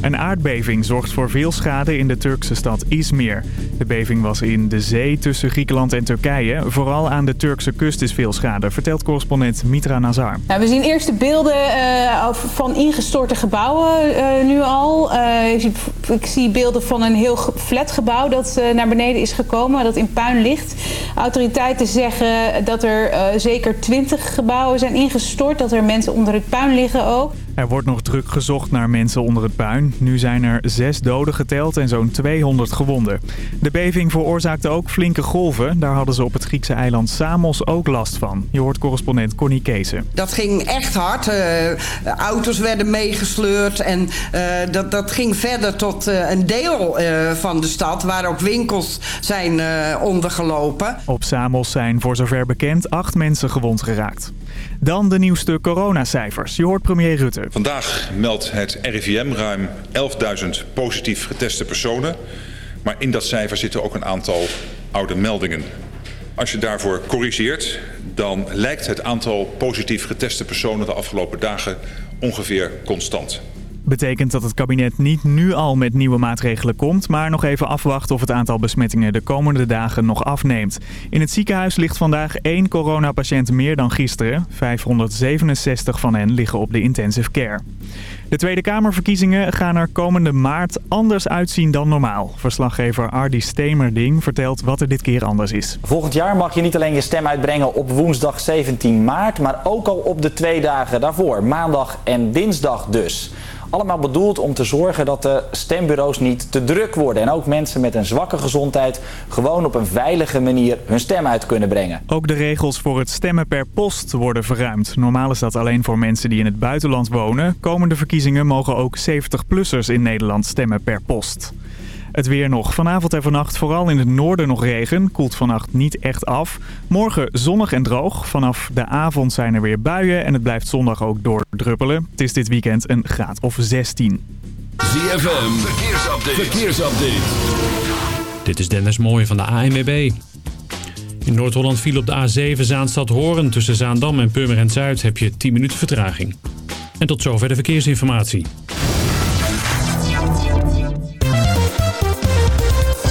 Een aardbeving zorgt voor veel schade in de Turkse stad Izmir. De beving was in de zee tussen Griekenland en Turkije. Vooral aan de Turkse kust is veel schade, vertelt correspondent Mitra Nazar. We zien eerst de beelden uh, van ingestorte gebouwen uh, nu al. Uh, ik, zie, ik, zie, beelden van een heel flat gebouw dat naar beneden is gekomen, dat in puin ligt. Autoriteiten zeggen dat er zeker 20 gebouwen zijn ingestort, dat er mensen onder het puin liggen ook. Er wordt nog druk gezocht naar mensen onder het puin. Nu zijn er zes doden geteld en zo'n 200 gewonden. De beving veroorzaakte ook flinke golven. Daar hadden ze op het Griekse eiland Samos ook last van. Je hoort correspondent Connie Keesen. Dat ging echt hard. Uh, auto's werden meegesleurd. En uh, dat, dat ging verder tot uh, een deel van de stad... waar ook winkels zijn ondergelopen. Op Samos zijn voor zover bekend acht mensen gewond geraakt. Dan de nieuwste coronacijfers. Je hoort premier Rutte. Vandaag meldt het RIVM ruim 11.000 positief geteste personen. Maar in dat cijfer zitten ook een aantal oude meldingen. Als je daarvoor corrigeert, dan lijkt het aantal positief geteste personen de afgelopen dagen ongeveer constant. Betekent dat het kabinet niet nu al met nieuwe maatregelen komt, maar nog even afwacht of het aantal besmettingen de komende dagen nog afneemt. In het ziekenhuis ligt vandaag één coronapatiënt meer dan gisteren. 567 van hen liggen op de intensive care. De Tweede Kamerverkiezingen gaan er komende maart anders uitzien dan normaal. Verslaggever Ardi Stemerding vertelt wat er dit keer anders is. Volgend jaar mag je niet alleen je stem uitbrengen op woensdag 17 maart, maar ook al op de twee dagen daarvoor, maandag en dinsdag dus. Allemaal bedoeld om te zorgen dat de stembureaus niet te druk worden. En ook mensen met een zwakke gezondheid gewoon op een veilige manier hun stem uit kunnen brengen. Ook de regels voor het stemmen per post worden verruimd. Normaal is dat alleen voor mensen die in het buitenland wonen. Komende verkiezingen mogen ook 70-plussers in Nederland stemmen per post. Het weer nog. Vanavond en vannacht vooral in het noorden nog regen. Koelt vannacht niet echt af. Morgen zonnig en droog. Vanaf de avond zijn er weer buien en het blijft zondag ook doordruppelen. Het is dit weekend een graad of 16. ZFM, verkeersupdate. verkeersupdate. Dit is Dennis Mooij van de ANWB. In Noord-Holland viel op de A7 Zaanstad-Horen. Tussen Zaandam en Purmerend Zuid heb je 10 minuten vertraging. En tot zover de verkeersinformatie.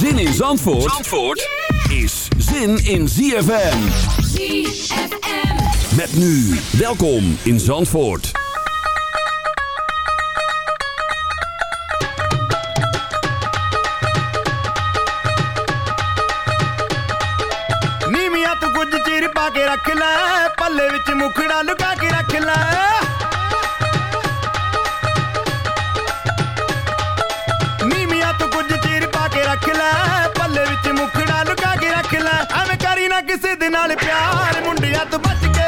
Zin in Zandvoort, Zandvoort is zin in ZFM. ZFM. Met nu, welkom in Zandvoort. ਨੀਵੀਆਂ ਤੂੰ ਕੁਝ ਚਿਰ ਪਾ ਕੇ ਰੱਖ ਲੈ ਪੱਲੇ ਵਿੱਚ ਮੁਖੜਾ ਲੁਕਾ ਕੇ ਰੱਖ ਲੈ ਨਾਲ ਪਿਆਰ ਮੁੰਡਿਆਂ ਤੋਂ ਬਚ ਕੇ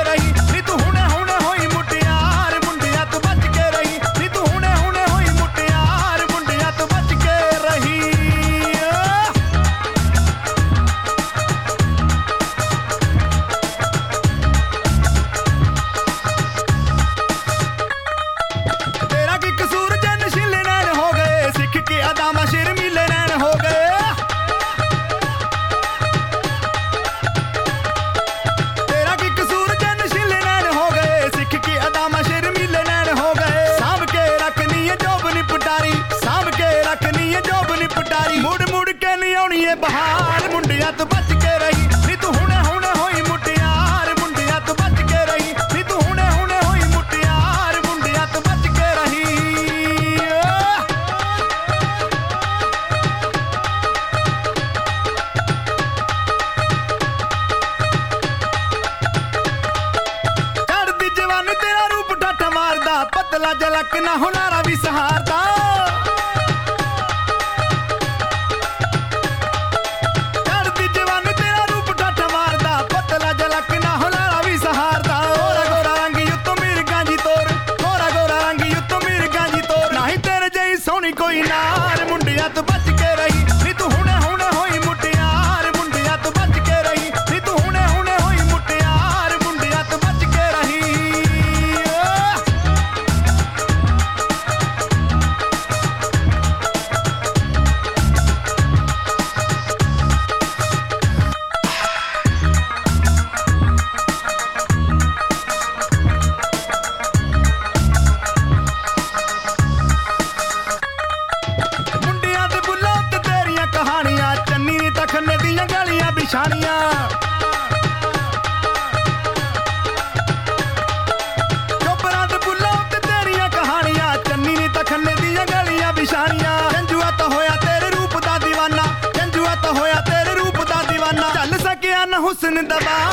Baba.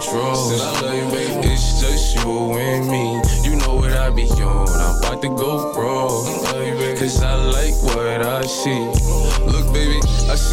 Take off them drawers. It's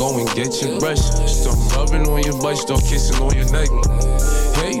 go and get your brush. Start rubbing on your butt, start kissing on your neck. Hey,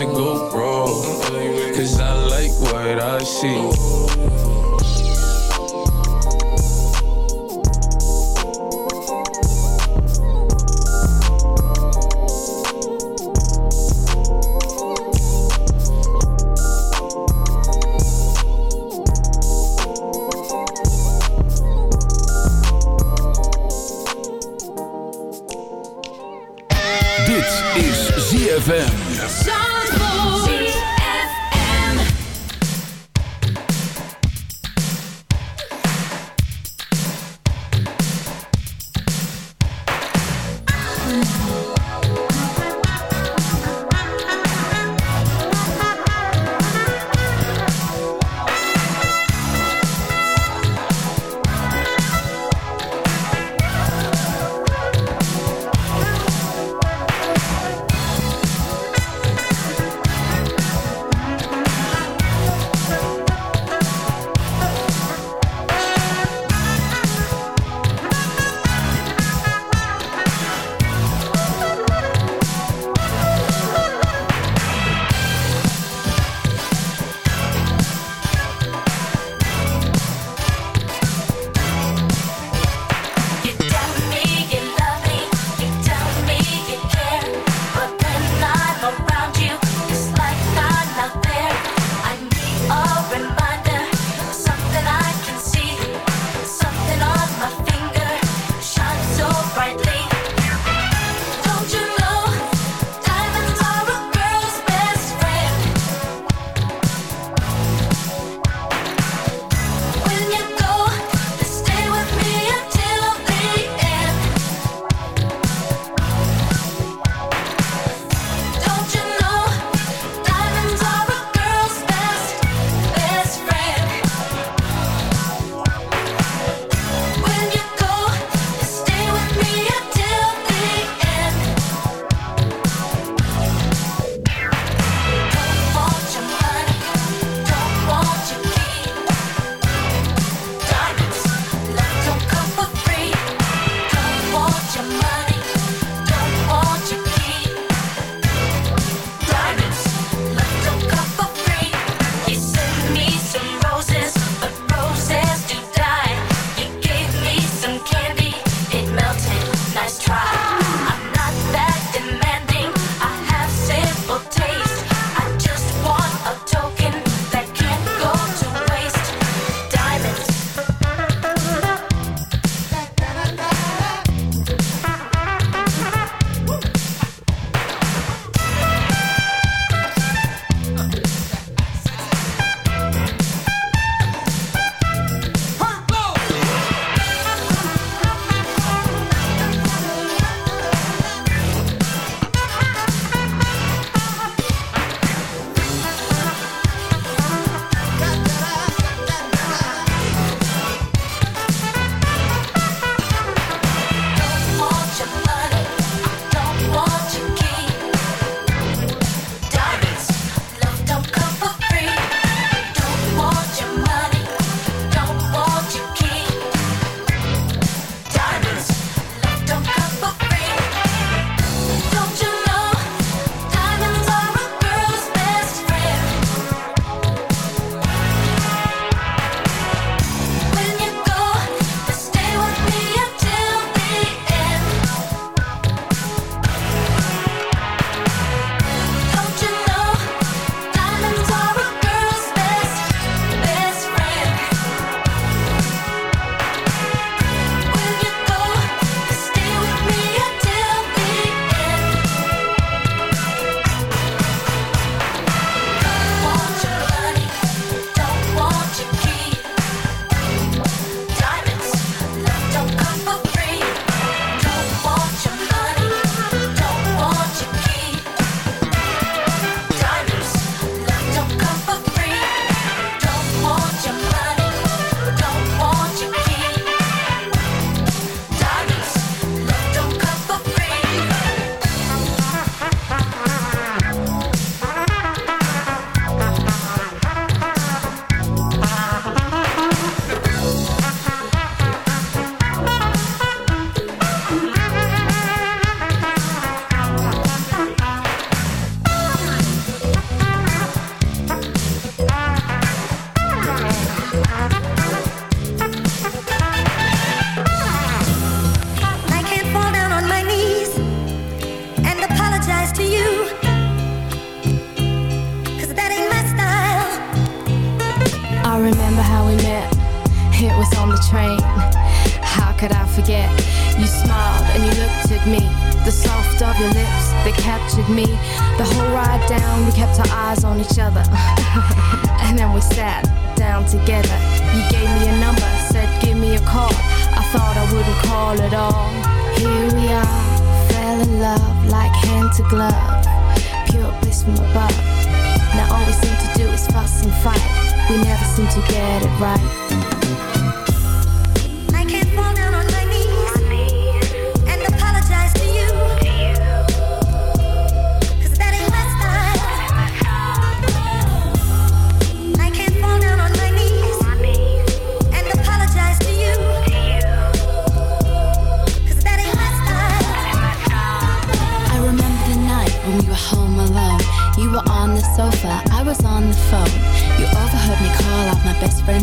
To go. Cause I like what I see.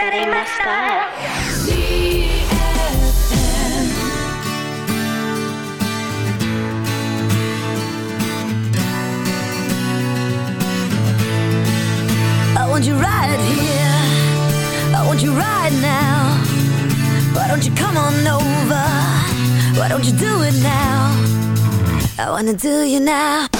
That ain't my style. I want you right here. I want you right now. Why don't you come on over? Why don't you do it now? I wanna do you now.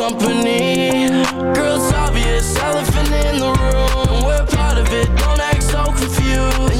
company. Girls obvious, elephant in the room. We're part of it, don't act so confused.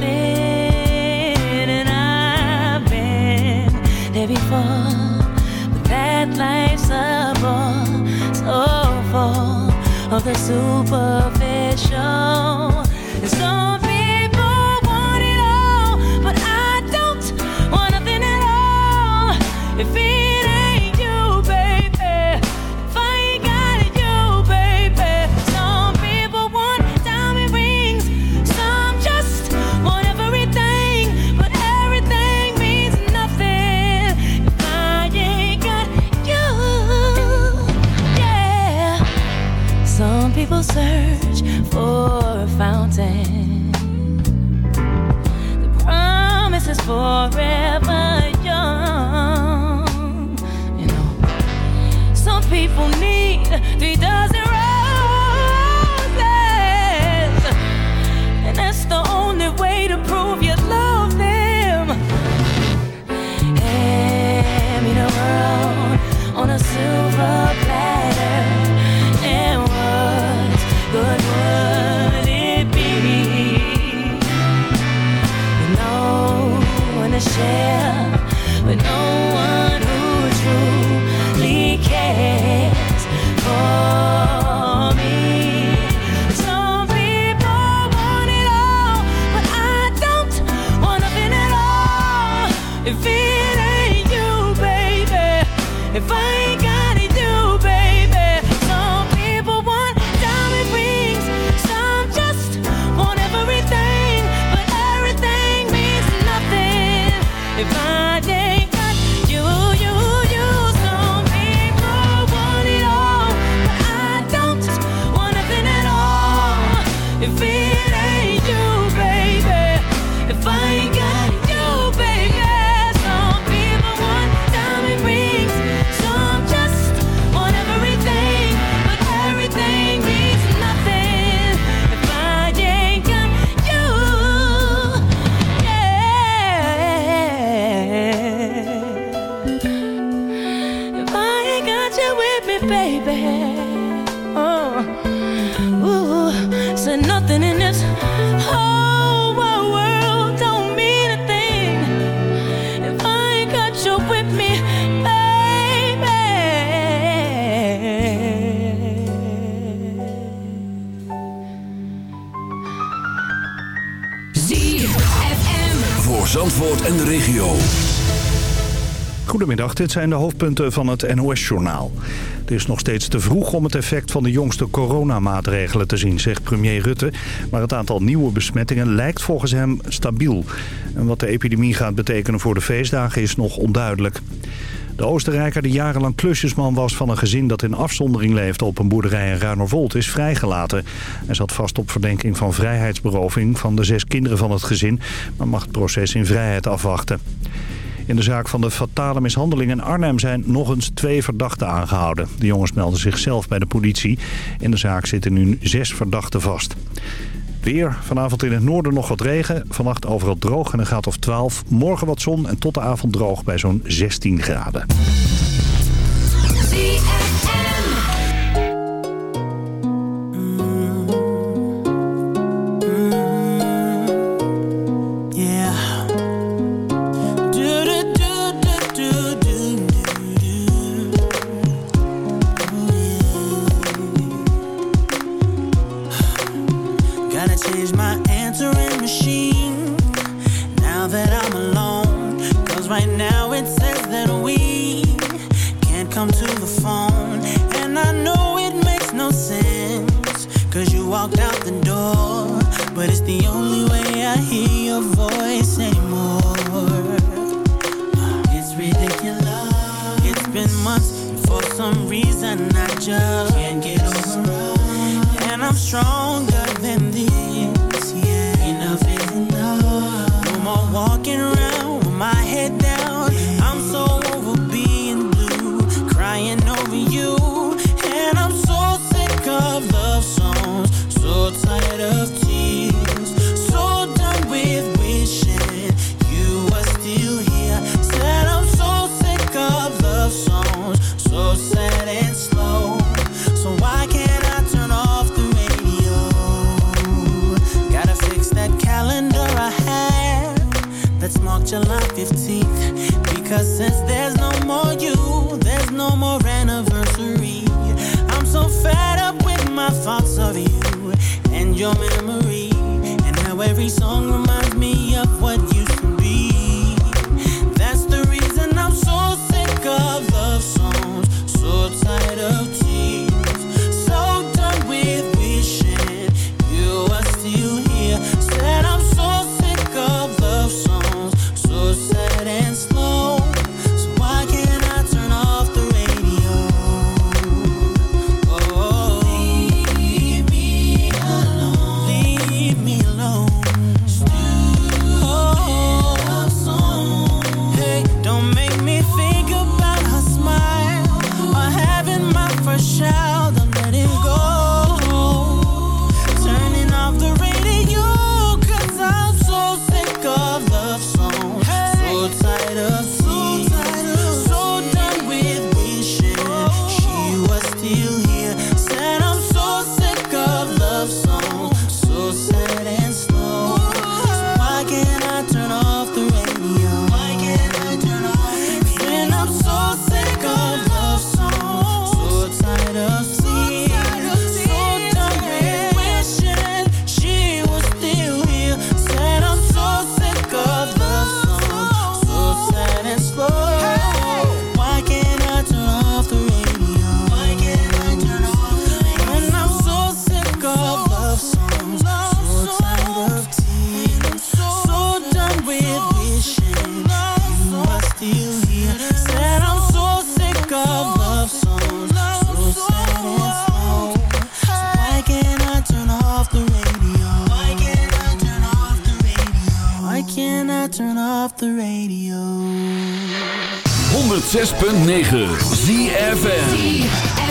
but that life's a bore so full of the superficial. dit zijn de hoofdpunten van het NOS-journaal. Het is nog steeds te vroeg om het effect van de jongste coronamaatregelen te zien, zegt premier Rutte. Maar het aantal nieuwe besmettingen lijkt volgens hem stabiel. En wat de epidemie gaat betekenen voor de feestdagen is nog onduidelijk. De Oostenrijker die jarenlang klusjesman was van een gezin dat in afzondering leefde op een boerderij in Ruinervold is vrijgelaten. Hij zat vast op verdenking van vrijheidsberoving van de zes kinderen van het gezin, maar mag het proces in vrijheid afwachten. In de zaak van de fatale mishandeling in Arnhem zijn nog eens twee verdachten aangehouden. De jongens melden zichzelf bij de politie. In de zaak zitten nu zes verdachten vast. Weer. Vanavond in het noorden nog wat regen. Vannacht overal droog en een graad of 12. Morgen wat zon en tot de avond droog bij zo'n 16 graden. your memory. And how every song reminds 106.9 ZFN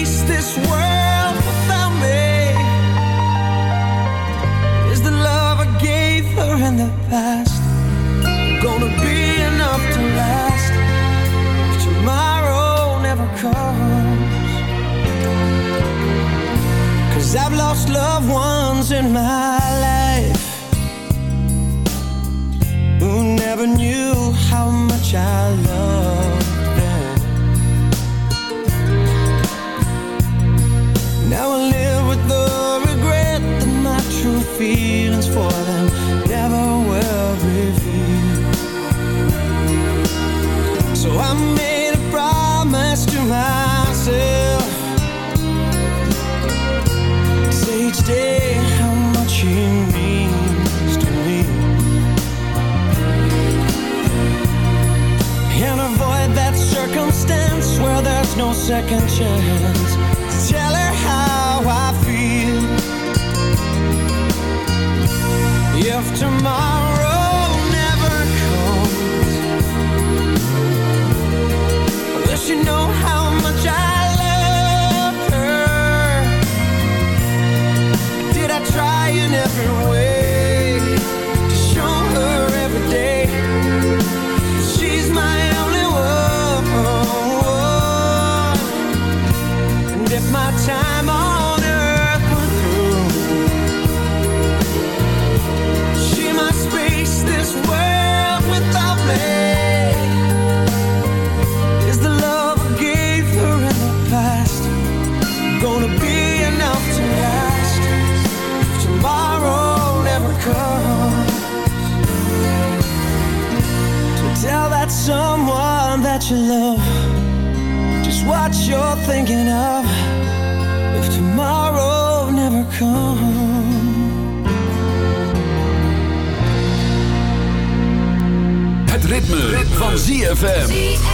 face this world without me? Is the love I gave her in the past Gonna be enough to last? If tomorrow never Cause I've lost loved ones in my life Who never knew how much I love. second chance to tell her how I feel. If tomorrow never comes, I wish you know how. Someone that you love. Just what you're thinking of. If tomorrow never comes. Het ritme, van ZFM.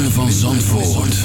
van Zandvoort.